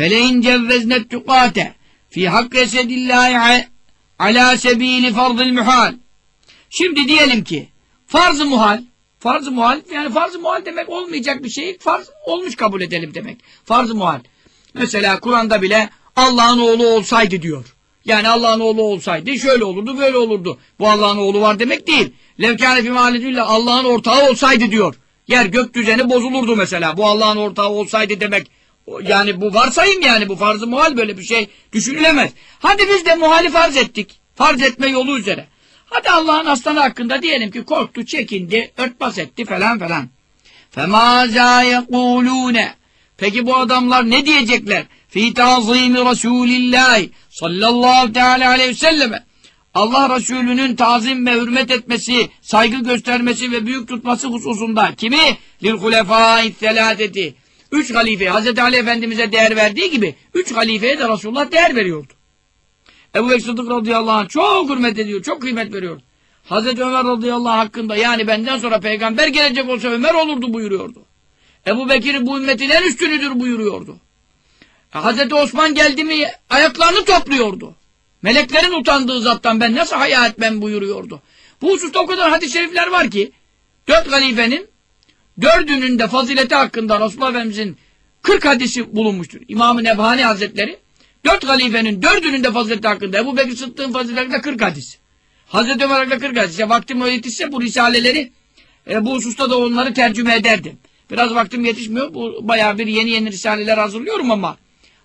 felein cevveznet tukate fi hakkı esedillahi ala sebili farzıl muhal. Şimdi diyelim ki farz-ı muhal, farz-ı muhal yani farz-ı muhal demek olmayacak bir şeyi farz olmuş kabul edelim demek. Farz-ı muhal. Mesela Kur'an'da bile Allah'ın oğlu olsaydı diyor. Yani Allah'ın oğlu olsaydı şöyle olurdu böyle olurdu. Bu Allah'ın oğlu var demek değil. Levkâne fî Allah'ın ortağı olsaydı diyor. Yer gök düzeni bozulurdu mesela. Bu Allah'ın ortağı olsaydı demek Yani bu varsayım yani bu farz-ı muhal böyle bir şey düşünülemez. Hadi biz de muhali farz ettik. Farz etme yolu üzere. Hadi Allah'ın aslanı hakkında diyelim ki korktu, çekindi, örtbas etti falan falan. فَمَا يَقُولُونَ Peki bu adamlar ne diyecekler? fi tazimi Resulillah sallallahu teala aleyhi ve selleme Allah Resulü'nün tazim ve hürmet etmesi, saygı göstermesi ve büyük tutması hususunda kimi? Lil hulefâ-i selâdeti. Üç halife, Hz. Ali Efendimiz'e değer verdiği gibi üç halifeye de Resulullah değer veriyordu. Ebu Bekir Sıddık radıyallahu anh çok hürmet ediyor, çok kıymet veriyor. Hz. Ömer radıyallahu anh hakkında yani benden sonra peygamber gelecek olsa Ömer olurdu buyuruyordu. Ebu Bekir bu ümmetin en üstünüdür buyuruyordu. Hazreti Osman geldi mi ayaklarını topluyordu. Meleklerin utandığı zattan ben nasıl haya etmem buyuruyordu. Bu hususta o kadar hadis-i şerifler var ki dört halifenin dördünün de fazileti hakkında Resulullah Efendimizin 40 hadisi bulunmuştur. İmam-ı Nebhani Hazretleri dört halifenin dördünün de fazileti hakkında Ebu Bekir Sıddık'ın faziletinde 40 hadis. Hazreti Ömer hakkında 40 hadis. Vaktim yetişse bu risaleleri e, bu hususta da onları tercüme ederdim. Biraz vaktim yetişmiyor. Bu bayağı bir yeni yeni risaleler hazırlıyorum ama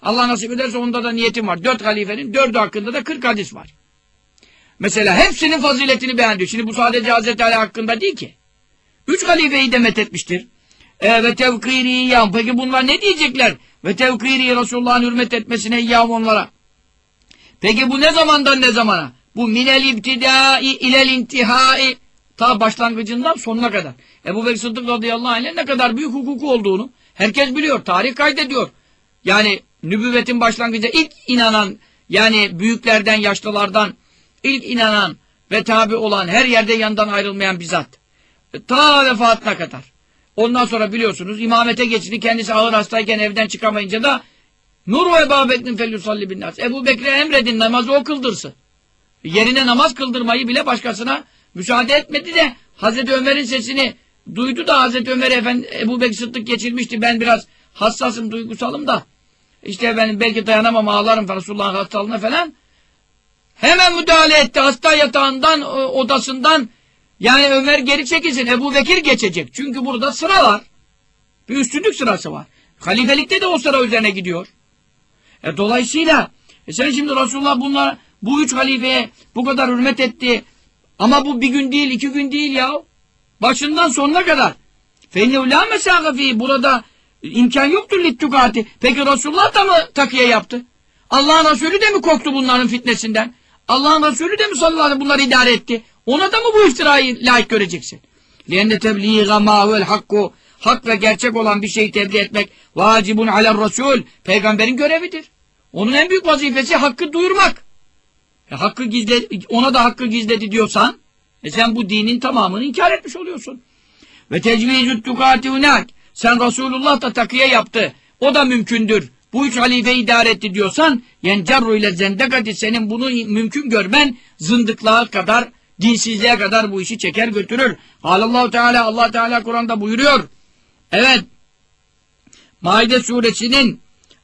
Allah nasip ederse onda da niyetim var. Dört halifenin dördü hakkında da kırk hadis var. Mesela hepsinin faziletini beğendi. Şimdi bu sadece Hazreti Ali hakkında değil ki. Üç halifeyi de methetmiştir. E, ve tevkiri yam. Peki bunlar ne diyecekler? Ve tevkiri Resulullah'ın hürmet etmesine yam onlara. Peki bu ne zamandan ne zamana? Bu minel ibtidai ilel intihai ta başlangıcından sonuna kadar. Ebu Bekir Sıddık radıyallahu anh'e ne kadar büyük hukuku olduğunu herkes biliyor. Tarih kaydediyor. Yani nübüvvetin başlangıcı ilk inanan yani büyüklerden, yaşlılardan ilk inanan ve tabi olan her yerde yandan ayrılmayan bir zat. Ta vefatına kadar. Ondan sonra biliyorsunuz imamete geçti. Kendisi ağır hastayken evden çıkamayınca da Nur ve Ebu Bekir'in felyusalli bin nas. Ebu Bekir'e emredin namazı o kıldırsın. Yerine namaz kıldırmayı bile başkasına müsaade etmedi de Hazreti Ömer'in sesini duydu da Hazreti Ömer Efendi Ebu Bekir Sıddık geçirmişti. Ben biraz hassasım, duygusalım da işte ben belki dayanamam ağlarım Resulullah'ın hastalığına falan. Hemen müdahale etti. Hasta yatağından, odasından yani Ömer geri çekilsin. Ebu Bekir geçecek. Çünkü burada sıra var. Bir üstünlük sırası var. Halifelikte de o sıra üzerine gidiyor. E, dolayısıyla e sen şimdi Resulullah bunlar bu üç halifeye bu kadar hürmet etti. Ama bu bir gün değil, iki gün değil ya. Başından sonuna kadar. فَاِنَّهُ لَا مَسَاغَ Burada İmkan yoktur littukati. Peki Resulullah da mı takiye yaptı? Allah'ın Resulü de mi korktu bunların fitnesinden? Allah'ın Resulü de mi sallallahu aleyhi bunları idare etti? Ona da mı bu iftirayı layık göreceksin? لِيَنَّ تَبْلِيغَ مَا hakku Hak ve gerçek olan bir şeyi tebliğ etmek vacibun alel Resul. Peygamberin görevidir. Onun en büyük vazifesi hakkı duyurmak. E, hakkı gizle, ona da hakkı gizledi diyorsan e sen bu dinin tamamını inkar etmiş oluyorsun. Ve tecvizü tukati unak sen Resulullah da takiye yaptı. O da mümkündür. Bu üç halife idare etti diyorsan yencerru ile zendekati senin bunu mümkün görmen zındıklığa kadar dinsizliğe kadar bu işi çeker götürür. Allahu Teala Allah Teala Kur'an'da buyuruyor. Evet. Maide suresinin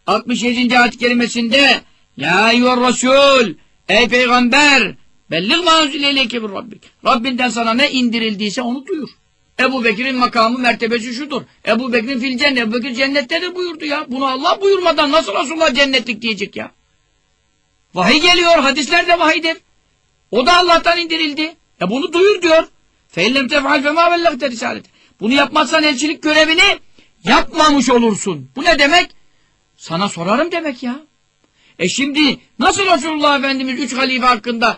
67. ayet kelimesinde Ya eyyüher Resul Ey peygamber belliğ ma unzile bir rabbik. Rabbinden sana ne indirildiyse onu duyur. Ebu Bekir'in makamı mertebesi şudur. Ebu Bekir'in fil cennet. Ebu Bekir cennette de buyurdu ya. Bunu Allah buyurmadan nasıl Resulullah cennetlik diyecek ya. Vahiy geliyor. Hadisler de vahiydir. O da Allah'tan indirildi. E bunu duyur diyor. Feillem tefal fema bellekte risalet. Bunu yapmazsan elçilik görevini yapmamış olursun. Bu ne demek? Sana sorarım demek ya. E şimdi nasıl Resulullah Efendimiz üç halife hakkında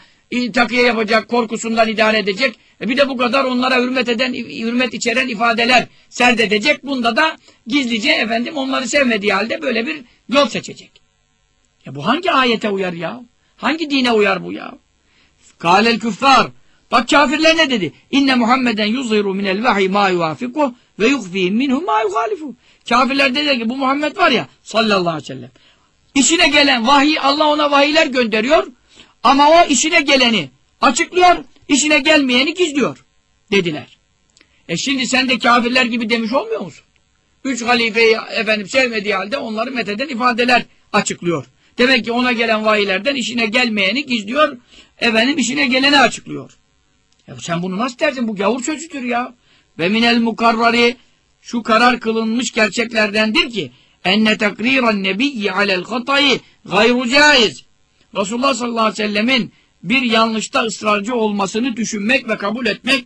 takiye yapacak, korkusundan idare edecek. E bir de bu kadar onlara hürmet eden, hürmet içeren ifadeler serdedecek. Bunda da gizlice efendim onları sevmediği halde böyle bir yol seçecek. E bu hangi ayete uyar ya? Hangi dine uyar bu ya? Kâlel küffar. Bak kafirler ne dedi? İnne Muhammeden yuzhiru minel vahiy ma yuvafikuh ve yukfihim minhu ma yuhalifu. Kafirler dedi ki bu Muhammed var ya sallallahu aleyhi ve sellem. işine gelen vahiy, Allah ona vahiyler gönderiyor. Ama o işine geleni açıklıyor, işine gelmeyeni gizliyor dediler. E şimdi sen de kafirler gibi demiş olmuyor musun? Üç halifeyi efendim sevmediği halde onları metheden ifadeler açıklıyor. Demek ki ona gelen vahiylerden işine gelmeyeni gizliyor, efendim işine geleni açıklıyor. Ya sen bunu nasıl dersin? Bu gavur sözüdür ya. Ve minel mukarrari şu karar kılınmış gerçeklerdendir ki enne takriran nebiyyi alel hatayı gayru caiz. Resulullah sallallahu aleyhi ve sellemin bir yanlışta ısrarcı olmasını düşünmek ve kabul etmek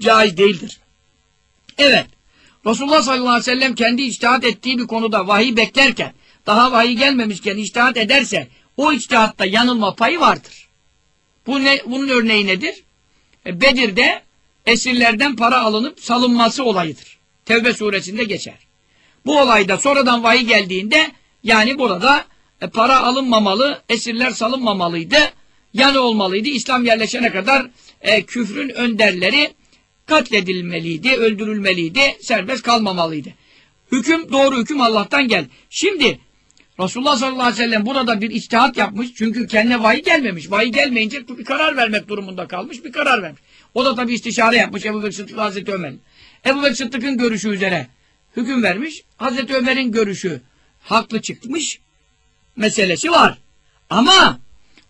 caiz değildir. Evet. Resulullah sallallahu aleyhi ve sellem kendi içtihat ettiği bir konuda vahiy beklerken daha vahiy gelmemişken içtihat ederse o içtihatta yanılma payı vardır. Bu ne, bunun örneği nedir? E, Bedir'de esirlerden para alınıp salınması olayıdır. Tevbe suresinde geçer. Bu olayda sonradan vahiy geldiğinde yani burada e, para alınmamalı, esirler salınmamalıydı, yanı olmalıydı. İslam yerleşene kadar e, küfrün önderleri katledilmeliydi, öldürülmeliydi, serbest kalmamalıydı. Hüküm doğru hüküm Allah'tan gel. Şimdi Resulullah sallallahu aleyhi ve sellem burada bir içtihat yapmış. Çünkü kendine vahiy gelmemiş. Vahiy gelmeyince bir karar vermek durumunda kalmış. Bir karar vermiş. O da tabi istişare yapmış Ebu Bekir Sıddık Hazreti Ömer. Ebu Bekir Sıddık'ın görüşü üzere hüküm vermiş. Hazreti Ömer'in görüşü haklı çıkmış meselesi var. Ama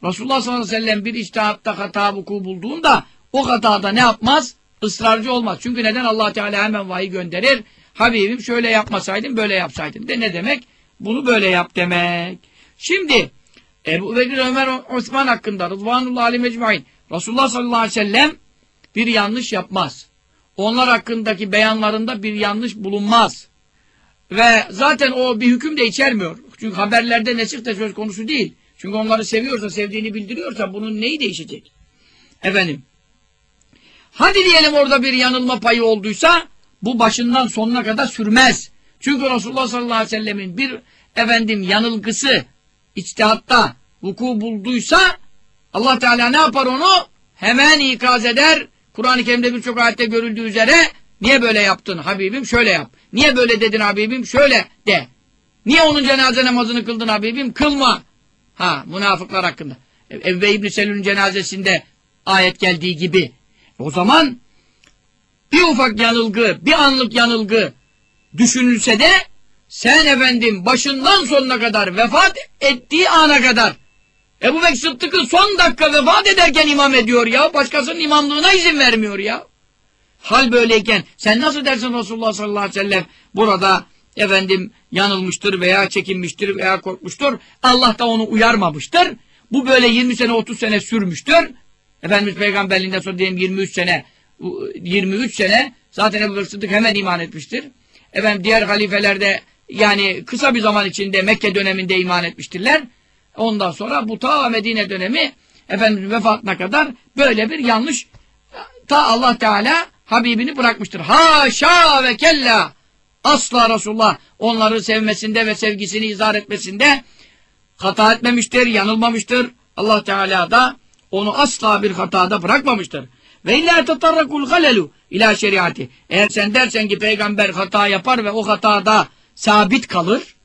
Resulullah sallallahu aleyhi ve sellem bir içtihatta hata vuku bulduğunda o hatada ne yapmaz? Israrcı olmaz. Çünkü neden allah Teala hemen vahiy gönderir? Habibim şöyle yapmasaydın böyle yapsaydın. De ne demek? Bunu böyle yap demek. Şimdi Ebu Bekir Ömer Osman hakkında Rıdvanullah Ali Mecmain Resulullah sallallahu aleyhi ve sellem bir yanlış yapmaz. Onlar hakkındaki beyanlarında bir yanlış bulunmaz. Ve zaten o bir hüküm de içermiyor. Çünkü haberlerde nesih de söz konusu değil. Çünkü onları seviyorsa, sevdiğini bildiriyorsa bunun neyi değişecek? Efendim. Hadi diyelim orada bir yanılma payı olduysa bu başından sonuna kadar sürmez. Çünkü Resulullah sallallahu aleyhi ve sellemin bir efendim yanılgısı içtihatta vuku bulduysa Allah Teala ne yapar onu? Hemen ikaz eder. Kur'an-ı Kerim'de birçok ayette görüldüğü üzere niye böyle yaptın Habibim? Şöyle yap. Niye böyle dedin Habibim? Şöyle de. Niye onun cenaze namazını kıldın Habibim? Kılma. Ha münafıklar hakkında. Ebbe İbni Selül'ün cenazesinde ayet geldiği gibi. O zaman bir ufak yanılgı, bir anlık yanılgı düşünülse de sen efendim başından sonuna kadar vefat ettiği ana kadar Ebu Bekir Sıddık'ı son dakika vefat ederken imam ediyor ya. Başkasının imamlığına izin vermiyor ya. Hal böyleyken sen nasıl dersin Resulullah sallallahu aleyhi ve sellem burada efendim yanılmıştır veya çekinmiştir veya korkmuştur. Allah da onu uyarmamıştır. Bu böyle 20 sene 30 sene sürmüştür. Efendimiz peygamberliğinden sonra diyelim 23 sene 23 sene zaten Ebu Bekir Sıddık hemen iman etmiştir. Efendim diğer halifelerde yani kısa bir zaman içinde Mekke döneminde iman etmiştirler. Ondan sonra bu ta Medine dönemi Efendimiz vefatına kadar böyle bir yanlış ta Allah Teala Habibini bırakmıştır. Haşa ve kella asla Resulullah onları sevmesinde ve sevgisini izah etmesinde hata etmemiştir, yanılmamıştır. Allah Teala da onu asla bir hatada bırakmamıştır. Ve illa tatarrakul galelu ila şeriatı. Eğer sen dersen ki peygamber hata yapar ve o hatada sabit kalır,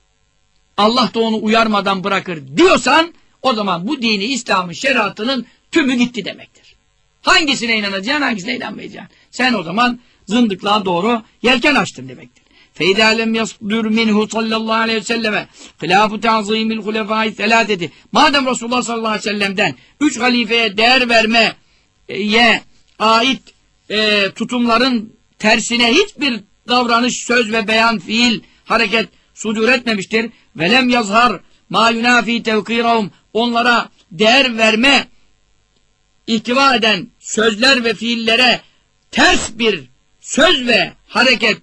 Allah da onu uyarmadan bırakır diyorsan, o zaman bu dini İslam'ın şeriatının tümü gitti demektir. Hangisine inanacaksın, hangisine inanmayacaksın. Sen o zaman zındıklığa doğru yelken açtın demektir. فَاِذَا لَمْ يَصْدُرْ مِنْهُ sallallahu aleyhi ve selleme خِلَافُ تَعْظِيمِ الْخُلَفَاءِ ثَلَاتَةِ Madem Resulullah sallallahu aleyhi ve sellem'den üç halifeye değer vermeye ait e, tutumların tersine hiçbir davranış, söz ve beyan, fiil, hareket sudur etmemiştir. Velem yazhar ma yunafi tevkirahum onlara değer verme ihtiva eden sözler ve fiillere ters bir söz ve hareket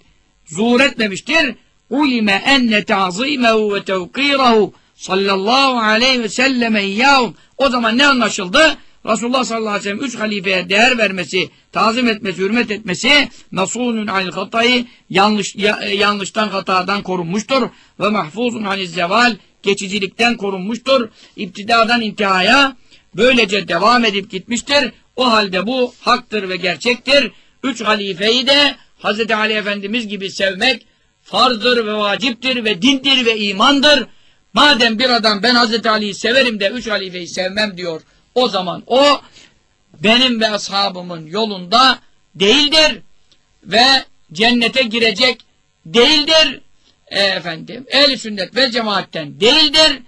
zuhur etmemiştir. Ulime enne ta'zimehu ve tevkirahu sallallahu aleyhi ve selleme iyyahum. O zaman ne anlaşıldı? Resulullah sallallahu aleyhi ve sellem üç halifeye değer vermesi, tazim etmesi, hürmet etmesi nasunun anil hatayı yanlış, yanlıştan hatadan korunmuştur ve mahfuzun anil zeval geçicilikten korunmuştur. İptidadan intihaya böylece devam edip gitmiştir. O halde bu haktır ve gerçektir. Üç halifeyi de Hz. Ali Efendimiz gibi sevmek farzdır ve vaciptir ve dindir ve imandır. Madem bir adam ben Hazreti Ali'yi severim de üç halifeyi sevmem diyor. O zaman o benim ve ashabımın yolunda değildir ve cennete girecek değildir. E, efendim ehli sünnet ve cemaatten değildir.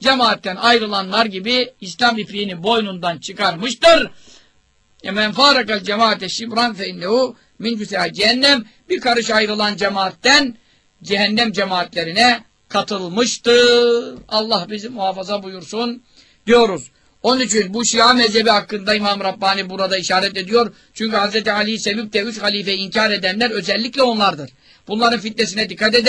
Cemaatten ayrılanlar gibi İslam ipliğini boynundan çıkarmıştır. Men farakal cemaate şibran fe innehu min cehennem bir karış ayrılan cemaatten cehennem cemaatlerine katılmıştır. Allah bizi muhafaza buyursun diyoruz. Onun için bu Şia mezhebi hakkında İmam Rabbani burada işaret ediyor. Çünkü Hz. Ali'yi sevip de üç halife inkar edenler özellikle onlardır. Bunların fitnesine dikkat edelim.